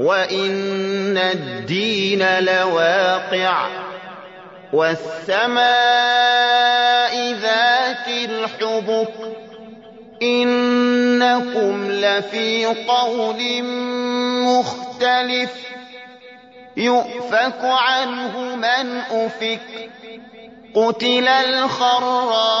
وإن الدين لواقع والسماء ذات الحبك إنكم لفي قول مختلف يؤفك عنه من أفك قتل الخراصون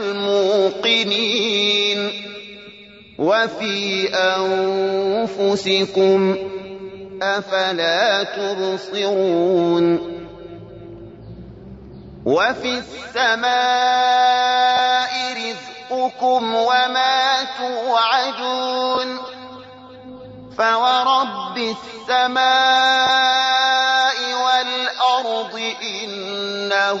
للموقنين وفي أنفسكم أفلا تبصرون وفي السماء رزقكم وما توعدون فورب السماء والأرض إنه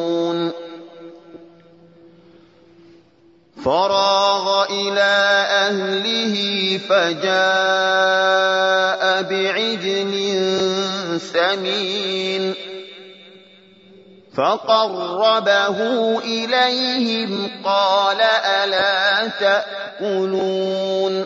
فراغ إلى أهله فجاء بعجل سمين فقربه إليهم قال ألا تأكلون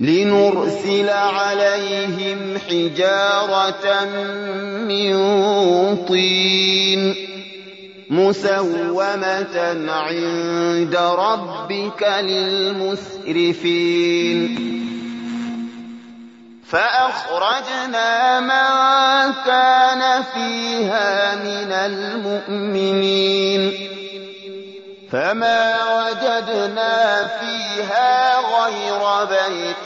لنرسل عليهم حجارة من طين مسومة عند ربك للمسرفين. فأخرجنا من كان فيها من المؤمنين. فما وجدنا فيها غير بيت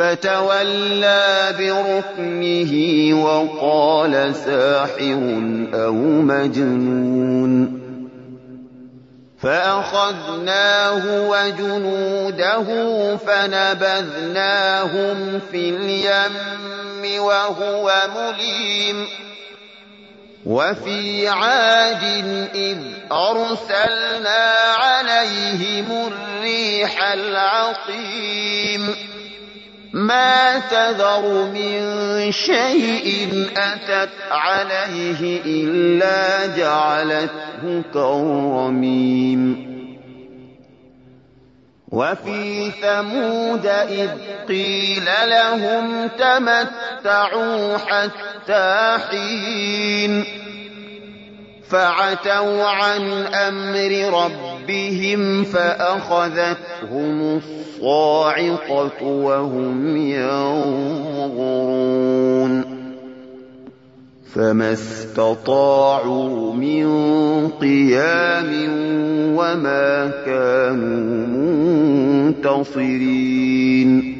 فتولى بركنه وقال ساحر أو مجنون. فأخذناه وجنوده فنبذناهم في اليم وهو مليم. وفي عاد إذ أرسلنا عليهم الريح العقيم. ما تذر من شيء أتت عليه إلا جعلته كالرميم وفي ثمود إذ قيل لهم تمتعوا حتى حين. فعتوا عن أمر ربهم فأخذتهم الصاعقة وهم ينظرون فما استطاعوا من قيام وما كانوا منتصرين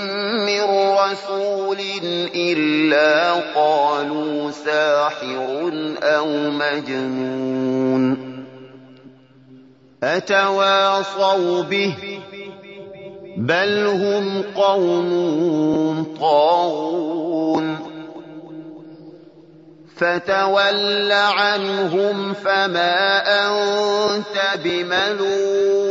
رسول إلا قالوا ساحر أو مجنون. أتواصوا به بل هم قوم طاغون. فتول عنهم فما أنت بملوم.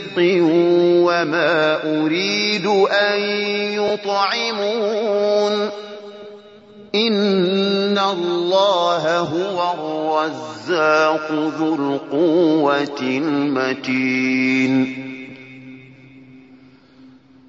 رزق وما أريد أن يطعمون إن الله هو الرزاق ذو القوة المتين